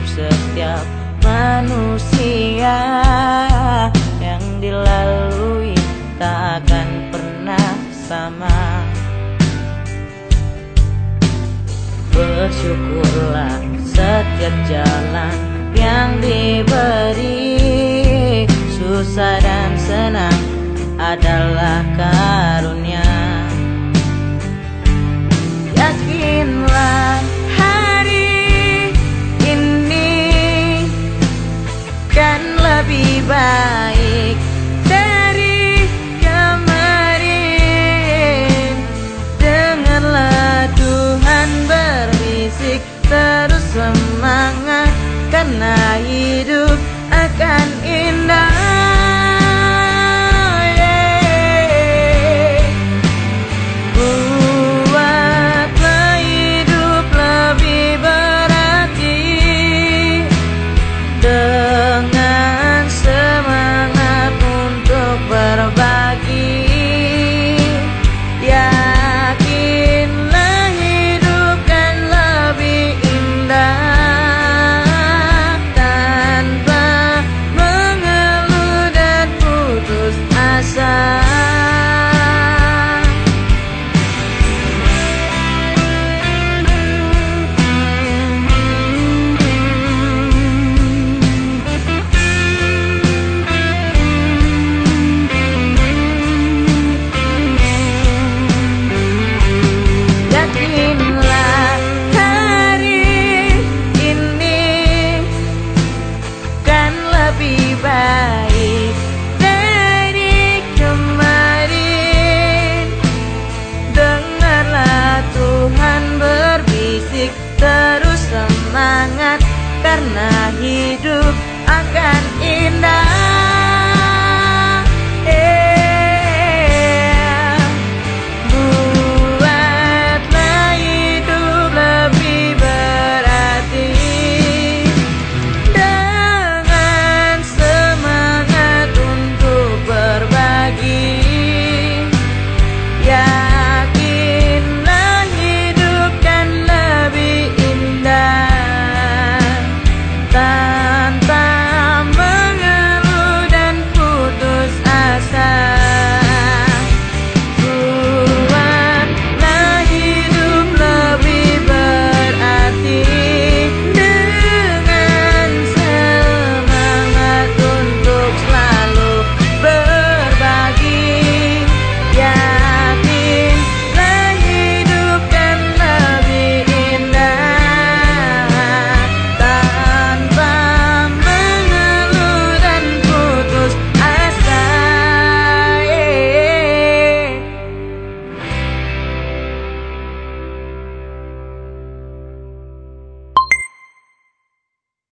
hidup setiap manusia yang dilalui tak akan pernah sama. Bersyukurlah setiap jalan yang diberi. Susah dan senang adalah karunia terus semangat Karena hidup pasar. Tuhan berbisik terus semangat karena hidup